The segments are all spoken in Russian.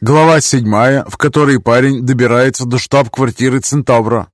Глава седьмая, в которой парень добирается до штаб-квартиры Центавра.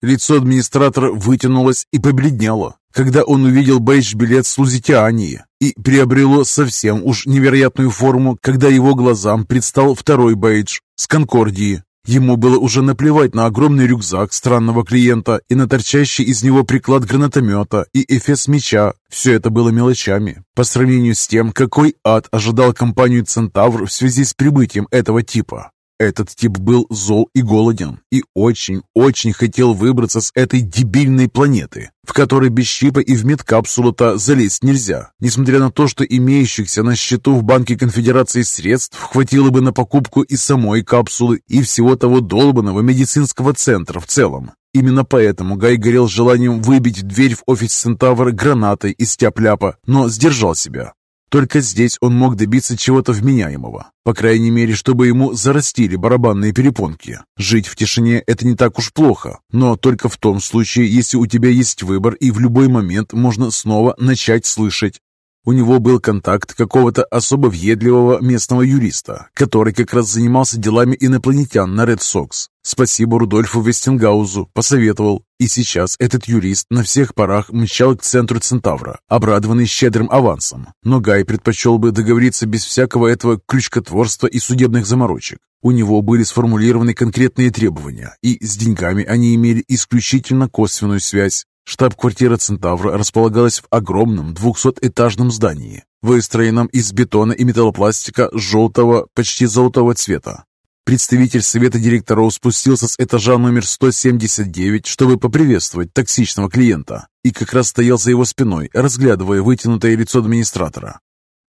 Лицо администратора вытянулось и побледнело, когда он увидел бейдж-билет с Лузитиании, и приобрело совсем уж невероятную форму, когда его глазам предстал второй бейдж с Конкордии. Ему было уже наплевать на огромный рюкзак странного клиента и на торчащий из него приклад гранатомета и эфес меча. Все это было мелочами по сравнению с тем, какой ад ожидал компанию «Центавр» в связи с прибытием этого типа. Этот тип был зол и голоден, и очень-очень хотел выбраться с этой дебильной планеты, в которой без щипа и в медкапсулу-то залезть нельзя, несмотря на то, что имеющихся на счету в Банке Конфедерации средств хватило бы на покупку и самой капсулы, и всего того долбанного медицинского центра в целом. Именно поэтому Гай горел желанием выбить дверь в офис Центавра гранатой из тяп-ляпа, но сдержал себя. Только здесь он мог добиться чего-то вменяемого. По крайней мере, чтобы ему зарастили барабанные перепонки. Жить в тишине – это не так уж плохо, но только в том случае, если у тебя есть выбор и в любой момент можно снова начать слышать. У него был контакт какого-то особо въедливого местного юриста, который как раз занимался делами инопланетян на Ред Сокс. Спасибо Рудольфу Вестингаузу, посоветовал. И сейчас этот юрист на всех парах мчал к центру Центавра, обрадованный щедрым авансом. Но Гай предпочел бы договориться без всякого этого крючкотворства и судебных заморочек. У него были сформулированы конкретные требования, и с деньгами они имели исключительно косвенную связь. Штаб-квартира «Центавра» располагалась в огромном двухсотэтажном здании, выстроенном из бетона и металлопластика желтого, почти золотого цвета. Представитель совета директоров спустился с этажа номер 179, чтобы поприветствовать токсичного клиента, и как раз стоял за его спиной, разглядывая вытянутое лицо администратора.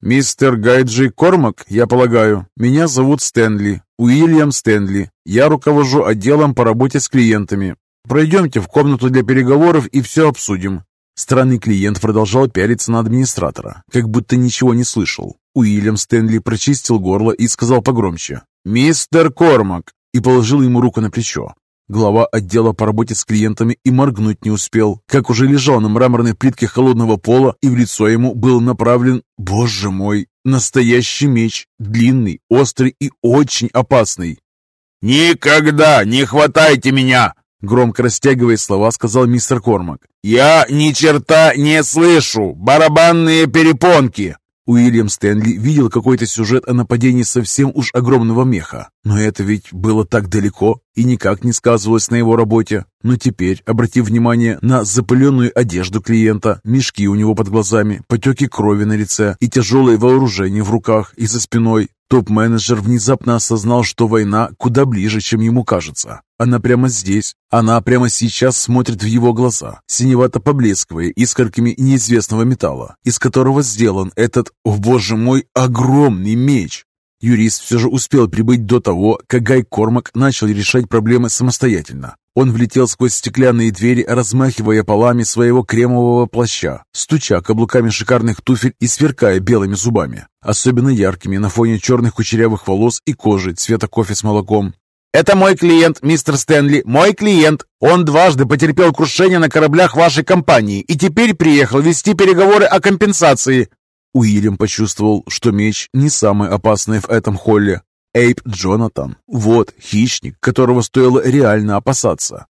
«Мистер Гайджи Кормак, я полагаю. Меня зовут Стэнли, Уильям Стэнли. Я руковожу отделом по работе с клиентами. Пройдемте в комнату для переговоров и все обсудим». Странный клиент продолжал пялиться на администратора, как будто ничего не слышал. Уильям Стэнли прочистил горло и сказал погромче «Мистер Кормак!» и положил ему руку на плечо. Глава отдела по работе с клиентами и моргнуть не успел, как уже лежал на мраморной плитке холодного пола, и в лицо ему был направлен, боже мой, настоящий меч, длинный, острый и очень опасный. «Никогда не хватайте меня!» Громко растягивая слова, сказал мистер Кормак. «Я ни черта не слышу! Барабанные перепонки!» Уильям Стэнли видел какой-то сюжет о нападении совсем уж огромного меха, но это ведь было так далеко и никак не сказывалось на его работе. Но теперь, обратив внимание на запыленную одежду клиента, мешки у него под глазами, потеки крови на лице и тяжелое вооружение в руках и за спиной, топ-менеджер внезапно осознал, что война куда ближе, чем ему кажется. Она прямо здесь. Она прямо сейчас смотрит в его глаза, синевато поблескивая искорками неизвестного металла, из которого сделан этот, о боже мой, огромный меч. Юрист все же успел прибыть до того, как Гай Кормак начал решать проблемы самостоятельно. Он влетел сквозь стеклянные двери, размахивая полами своего кремового плаща, стуча каблуками шикарных туфель и сверкая белыми зубами, особенно яркими на фоне черных кучерявых волос и кожи цвета кофе с молоком. «Это мой клиент, мистер Стэнли, мой клиент. Он дважды потерпел крушение на кораблях вашей компании и теперь приехал вести переговоры о компенсации». Уильям почувствовал, что меч не самый опасный в этом холле. Эйп Джонатан. Вот хищник, которого стоило реально опасаться.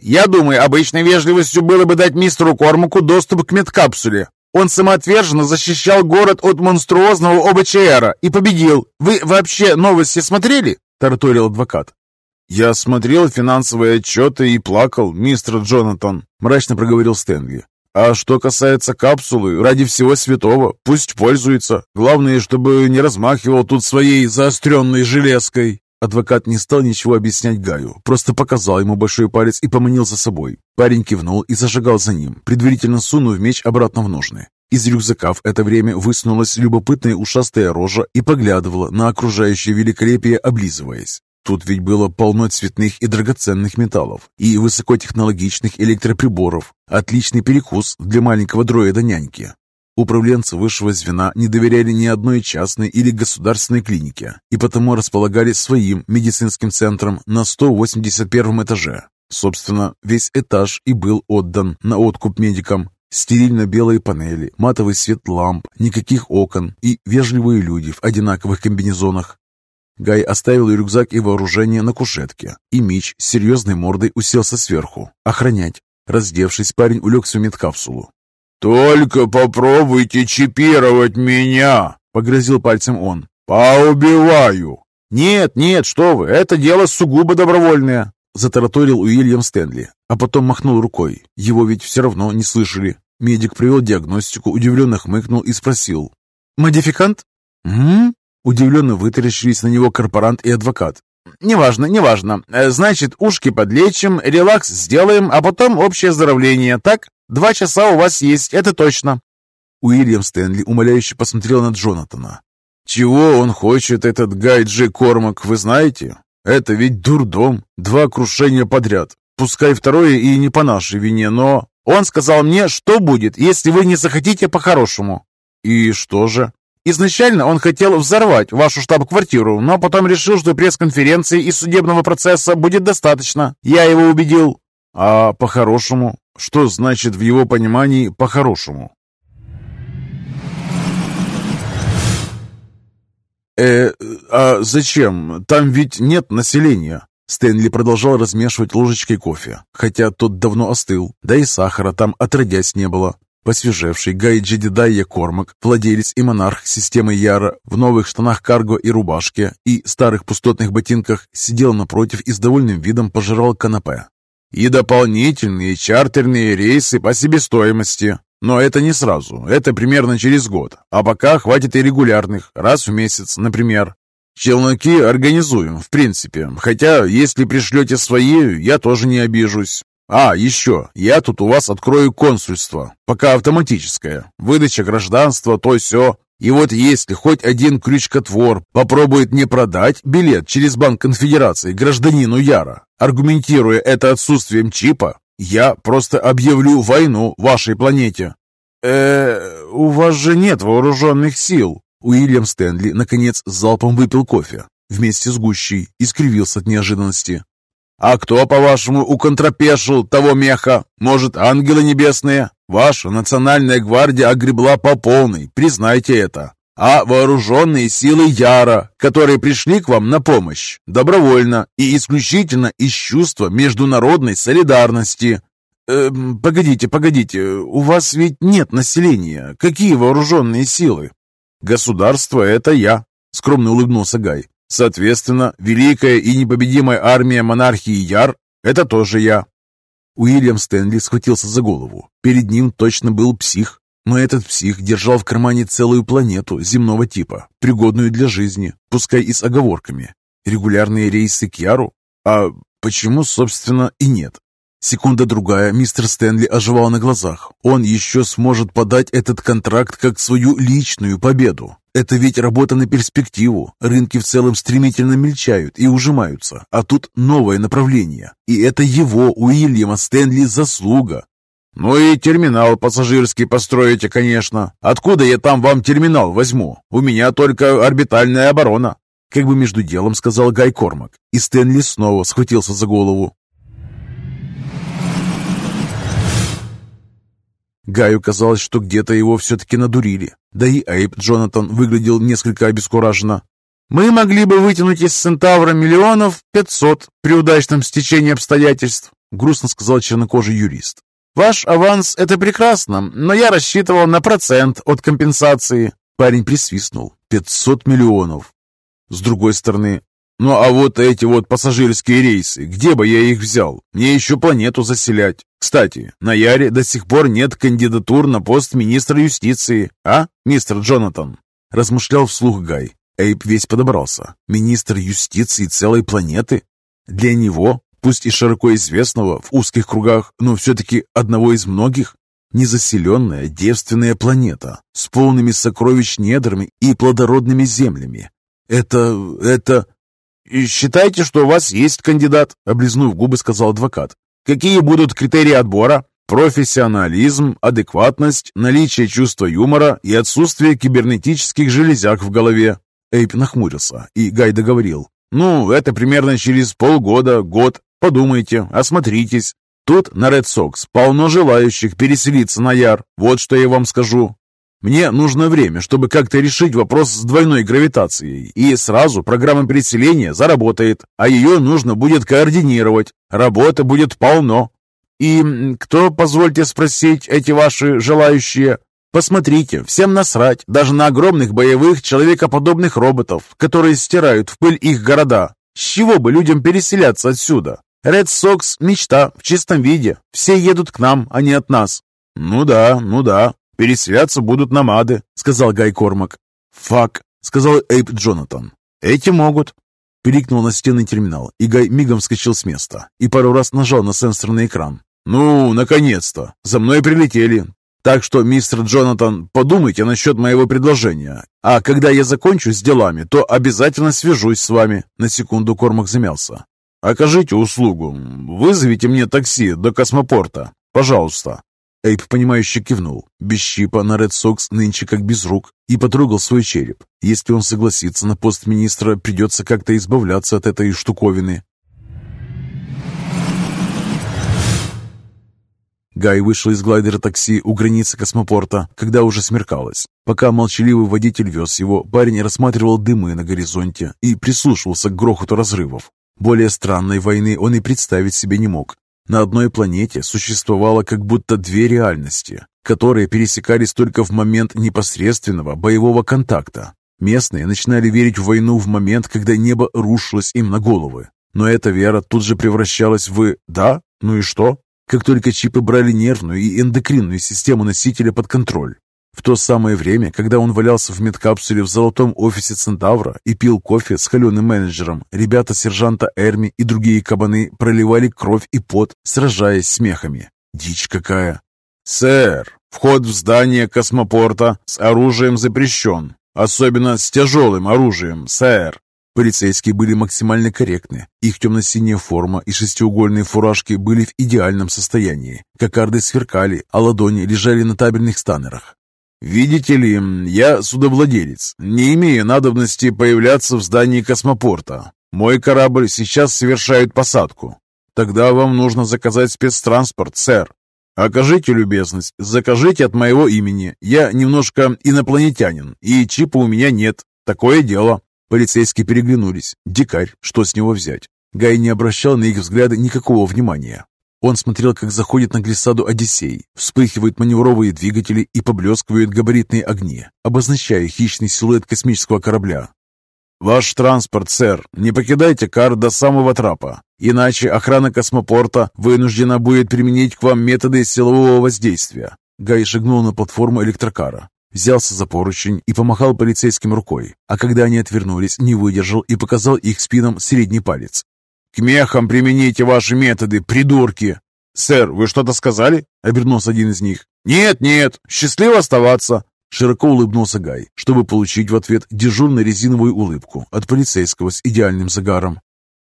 «Я думаю, обычной вежливостью было бы дать мистеру Кормаку доступ к медкапсуле. Он самоотверженно защищал город от монструозного ОБЧРа и победил. Вы вообще новости смотрели?» – тараторил адвокат. «Я смотрел финансовые отчеты и плакал, мистер Джонатан», – мрачно проговорил Стэнли. А что касается капсулы, ради всего святого, пусть пользуется. Главное, чтобы не размахивал тут своей заостренной железкой. Адвокат не стал ничего объяснять Гаю, просто показал ему большой палец и поманил за собой. Парень кивнул и зашагал за ним, предварительно сунув меч обратно в ножны. Из рюкзака в это время высунулась любопытная ушастая рожа и поглядывала на окружающее великолепие, облизываясь. Тут ведь было полно цветных и драгоценных металлов и высокотехнологичных электроприборов. Отличный перекус для маленького дроида-няньки. Управленцы высшего звена не доверяли ни одной частной или государственной клинике и потому располагали своим медицинским центром на 181 этаже. Собственно, весь этаж и был отдан на откуп медикам. Стерильно-белые панели, матовый свет ламп, никаких окон и вежливые люди в одинаковых комбинезонах. Гай оставил рюкзак и вооружение на кушетке, и Мич с серьезной мордой уселся сверху, охранять. Раздевшись, парень улегся в медкапсулу. «Только попробуйте чипировать меня!» — погрозил пальцем он. «Поубиваю!» «Нет, нет, что вы, это дело сугубо добровольное!» — затараторил Уильям Стэнли, а потом махнул рукой. Его ведь все равно не слышали. Медик привел диагностику, удивленно хмыкнул и спросил. «Модификант?» «М?», Удивленно вытаращились на него корпорант и адвокат. «Неважно, неважно. Э, значит, ушки подлечим, релакс сделаем, а потом общее оздоровление, так? Два часа у вас есть, это точно». Уильям Стэнли умоляюще посмотрел на Джонатана. «Чего он хочет, этот Гай Кормак, вы знаете? Это ведь дурдом. Два крушения подряд. Пускай второе и не по нашей вине, но...» «Он сказал мне, что будет, если вы не захотите по-хорошему». «И что же?» Изначально он хотел взорвать вашу штаб-квартиру, но потом решил, что пресс-конференции и судебного процесса будет достаточно. Я его убедил. А по-хорошему? Что значит в его понимании «по-хорошему»? «Э, а зачем? Там ведь нет населения». Стэнли продолжал размешивать ложечкой кофе, хотя тот давно остыл, да и сахара там отродясь не было. Посвежевший Гай Джедидайя Кормак, владелец и монарх системы Яра, в новых штанах карго и рубашке и старых пустотных ботинках, сидел напротив и с довольным видом пожирал канапе. «И дополнительные чартерные рейсы по себестоимости. Но это не сразу, это примерно через год. А пока хватит и регулярных, раз в месяц, например. Челноки организуем, в принципе. Хотя, если пришлете свои, я тоже не обижусь. А, еще, я тут у вас открою консульство, пока автоматическое. Выдача гражданства, то все. И вот если хоть один крючкотвор попробует не продать билет через Банк Конфедерации гражданину Яра, аргументируя это отсутствием чипа, я просто объявлю войну вашей планете. э у вас же нет вооруженных сил. Уильям Стэнли, наконец, залпом выпил кофе вместе с гущей и от неожиданности. А кто, по-вашему, уконтропешил того меха? Может, ангелы небесные? Ваша национальная гвардия огребла по полной, признайте это. А вооруженные силы Яра, которые пришли к вам на помощь, добровольно и исключительно из чувства международной солидарности. Э, погодите, погодите, у вас ведь нет населения. Какие вооруженные силы? Государство — это я, скромно улыбнулся Гай. Соответственно, великая и непобедимая армия монархии Яр – это тоже я. Уильям Стэнли схватился за голову. Перед ним точно был псих, но этот псих держал в кармане целую планету земного типа, пригодную для жизни, пускай и с оговорками. Регулярные рейсы к Яру? А почему, собственно, и нет? Секунда-другая мистер Стэнли оживал на глазах. Он еще сможет подать этот контракт как свою личную победу. Это ведь работа на перспективу. Рынки в целом стремительно мельчают и ужимаются. А тут новое направление. И это его, Уильяма Стэнли, заслуга. «Ну и терминал пассажирский построите, конечно. Откуда я там вам терминал возьму? У меня только орбитальная оборона». Как бы между делом сказал Гай Кормак. И Стэнли снова схватился за голову. Гаю казалось, что где-то его все-таки надурили. Да и Эйб Джонатан выглядел несколько обескураженно. «Мы могли бы вытянуть из Центавра миллионов пятьсот при удачном стечении обстоятельств», грустно сказал чернокожий юрист. «Ваш аванс — это прекрасно, но я рассчитывал на процент от компенсации». Парень присвистнул. «Пятьсот миллионов». С другой стороны, ну а вот эти вот пассажирские рейсы, где бы я их взял? Мне еще планету заселять. Кстати, на Яре до сих пор нет кандидатур на пост министра юстиции, а, мистер Джонатан?» Размышлял вслух Гай. Эйп весь подобрался. Министр юстиции целой планеты? Для него, пусть и широко известного в узких кругах, но все-таки одного из многих, незаселенная девственная планета с полными сокровищ недрами и плодородными землями. Это... это... «Считайте, что у вас есть кандидат», — облизнув губы, сказал адвокат. «Какие будут критерии отбора?» Профессионализм, адекватность, наличие чувства юмора и отсутствие кибернетических железяк в голове. Эйп нахмурился, и Гай договорил. «Ну, это примерно через полгода, год. Подумайте, осмотритесь. Тут на Ред Сокс полно желающих переселиться на Яр. Вот что я вам скажу. Мне нужно время, чтобы как-то решить вопрос с двойной гравитацией, и сразу программа переселения заработает, а ее нужно будет координировать. Работы будет полно. И кто, позвольте спросить, эти ваши желающие? Посмотрите, всем насрать, даже на огромных боевых человекоподобных роботов, которые стирают в пыль их города. С чего бы людям переселяться отсюда? Ред Сокс – мечта в чистом виде. Все едут к нам, а не от нас. Ну да, ну да. Переселяться будут намады, сказал Гай Кормак. Фак, сказал Эйп Джонатан. Эти могут. Пиликнул на стены терминал, и Гай мигом вскочил с места и пару раз нажал на сенсорный экран. «Ну, наконец-то! За мной прилетели. Так что, мистер Джонатан, подумайте насчет моего предложения. А когда я закончу с делами, то обязательно свяжусь с вами». На секунду Кормак замялся. «Окажите услугу. Вызовите мне такси до космопорта. Пожалуйста». Эйп, понимающе кивнул. Без щипа на Ред Сокс нынче как без рук и потрогал свой череп. Если он согласится на пост министра, придется как-то избавляться от этой штуковины. Гай вышел из глайдера такси у границы космопорта, когда уже смеркалось. Пока молчаливый водитель вез его, парень рассматривал дымы на горизонте и прислушивался к грохоту разрывов. Более странной войны он и представить себе не мог. На одной планете существовало как будто две реальности, которые пересекались только в момент непосредственного боевого контакта. Местные начинали верить в войну в момент, когда небо рушилось им на головы. Но эта вера тут же превращалась в «да? Ну и что?» как только чипы брали нервную и эндокринную систему носителя под контроль. В то самое время, когда он валялся в медкапсуле в золотом офисе Центавра и пил кофе с холеным менеджером, ребята сержанта Эрми и другие кабаны проливали кровь и пот, сражаясь смехами. Дичь какая! «Сэр, вход в здание космопорта с оружием запрещен, особенно с тяжелым оружием, сэр!» Полицейские были максимально корректны. Их темно-синяя форма и шестиугольные фуражки были в идеальном состоянии. Кокарды сверкали, а ладони лежали на табельных станерах. «Видите ли, я судовладелец, не имею надобности появляться в здании космопорта. Мой корабль сейчас совершает посадку. Тогда вам нужно заказать спецтранспорт, сэр. Окажите любезность, закажите от моего имени. Я немножко инопланетянин, и чипа у меня нет. Такое дело». Полицейские переглянулись. Дикарь, что с него взять? Гай не обращал на их взгляды никакого внимания. Он смотрел, как заходит на глиссаду Одиссей, вспыхивают маневровые двигатели и поблескивают габаритные огни, обозначая хищный силуэт космического корабля. «Ваш транспорт, сэр, не покидайте кар до самого трапа, иначе охрана космопорта вынуждена будет применить к вам методы силового воздействия». Гай шагнул на платформу электрокара взялся за поручень и помахал полицейским рукой, а когда они отвернулись, не выдержал и показал их спинам средний палец. «К мехам примените ваши методы, придурки!» «Сэр, вы что-то сказали?» — обернулся один из них. «Нет, нет, счастливо оставаться!» Широко улыбнулся Гай, чтобы получить в ответ дежурно-резиновую улыбку от полицейского с идеальным загаром.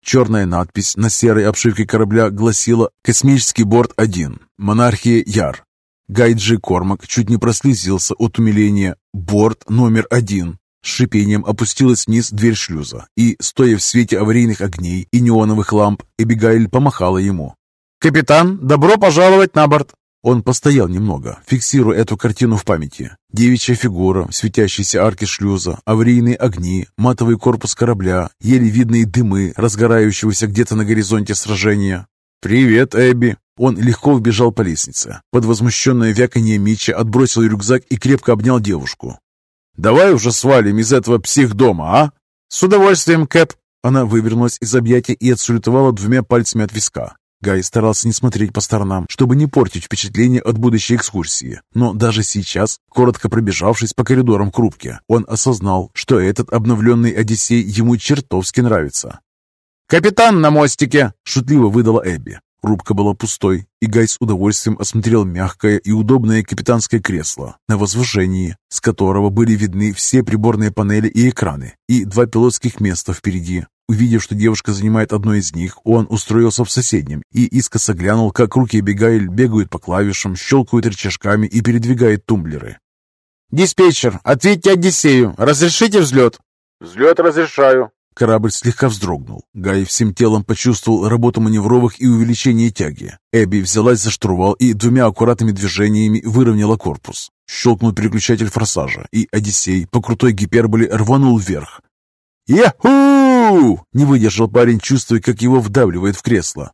Черная надпись на серой обшивке корабля гласила «Космический борт-1. Монархия Яр. Гайджи Кормак чуть не прослезился от умиления. Борт номер один. С шипением опустилась вниз дверь шлюза, и, стоя в свете аварийных огней и неоновых ламп, Эбигайль помахала ему. «Капитан, добро пожаловать на борт!» Он постоял немного, фиксируя эту картину в памяти. Девичья фигура, светящиеся арки шлюза, аварийные огни, матовый корпус корабля, еле видные дымы, разгорающегося где-то на горизонте сражения. «Привет, Эбби!» Он легко вбежал по лестнице. Под возмущенное вяканье Митча отбросил рюкзак и крепко обнял девушку. «Давай уже свалим из этого психдома, а?» «С удовольствием, Кэп!» Она вывернулась из объятия и отсулютовала двумя пальцами от виска. Гай старался не смотреть по сторонам, чтобы не портить впечатление от будущей экскурсии. Но даже сейчас, коротко пробежавшись по коридорам к он осознал, что этот обновленный Одиссей ему чертовски нравится. «Капитан на мостике!» – шутливо выдала Эбби. Рубка была пустой, и Гай с удовольствием осмотрел мягкое и удобное капитанское кресло на возвышении, с которого были видны все приборные панели и экраны, и два пилотских места впереди. Увидев, что девушка занимает одно из них, он устроился в соседнем и искоса глянул, как руки Бегайль бегают по клавишам, щелкают рычажками и передвигают тумблеры. «Диспетчер, ответьте Одиссею, разрешите взлет?» «Взлет разрешаю», Корабль слегка вздрогнул. Гай всем телом почувствовал работу маневровых и увеличение тяги. Эбби взялась за штурвал и двумя аккуратными движениями выровняла корпус. Щелкнул переключатель форсажа, и Одиссей по крутой гиперболе рванул вверх. «Яху!» — не выдержал парень, чувствуя, как его вдавливает в кресло.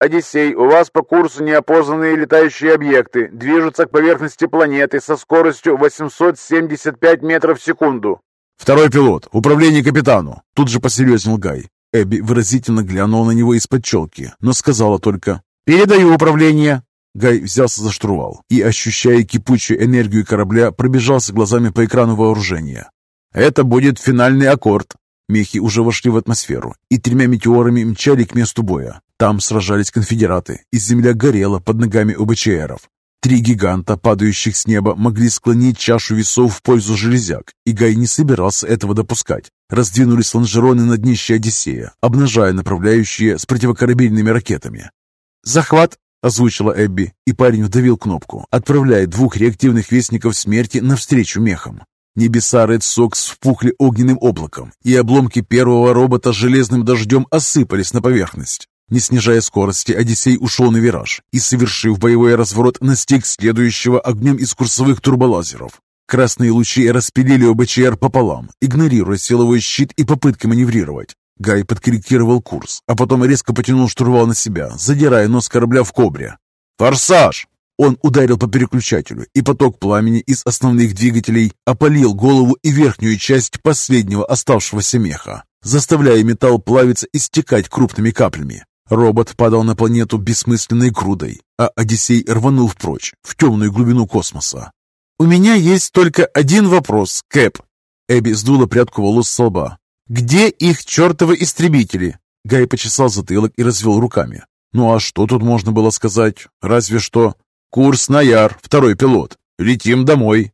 «Одиссей, у вас по курсу неопознанные летающие объекты движутся к поверхности планеты со скоростью 875 метров в секунду. «Второй пилот, управление капитану!» Тут же посерьезнел Гай. Эбби выразительно глянула на него из-под челки, но сказала только «Передаю управление!» Гай взялся за штурвал и, ощущая кипучую энергию корабля, пробежался глазами по экрану вооружения. «Это будет финальный аккорд!» Мехи уже вошли в атмосферу и тремя метеорами мчали к месту боя. Там сражались конфедераты, и земля горела под ногами ОБЧРов. Три гиганта, падающих с неба, могли склонить чашу весов в пользу железяк, и Гай не собирался этого допускать. Раздвинулись лонжероны на днище Одиссея, обнажая направляющие с противокорабельными ракетами. «Захват!» — озвучила Эбби, и парень вдавил кнопку, отправляя двух реактивных вестников смерти навстречу мехам. Небеса Ред Сокс впухли огненным облаком, и обломки первого робота железным дождем осыпались на поверхность. Не снижая скорости, Одиссей ушел на вираж и, совершив боевой разворот, настиг следующего огнем из курсовых турболазеров. Красные лучи распилили ОБЧР пополам, игнорируя силовой щит и попытки маневрировать. Гай подкорректировал курс, а потом резко потянул штурвал на себя, задирая нос корабля в кобре. «Форсаж!» Он ударил по переключателю, и поток пламени из основных двигателей опалил голову и верхнюю часть последнего оставшегося меха, заставляя металл плавиться и стекать крупными каплями. Робот падал на планету бессмысленной грудой, а Одиссей рванул впрочь, в темную глубину космоса. «У меня есть только один вопрос, Кэп!» Эбби сдула прядку волос с лба. «Где их чертовы истребители?» Гай почесал затылок и развел руками. «Ну а что тут можно было сказать? Разве что...» «Курс на Яр, второй пилот. Летим домой.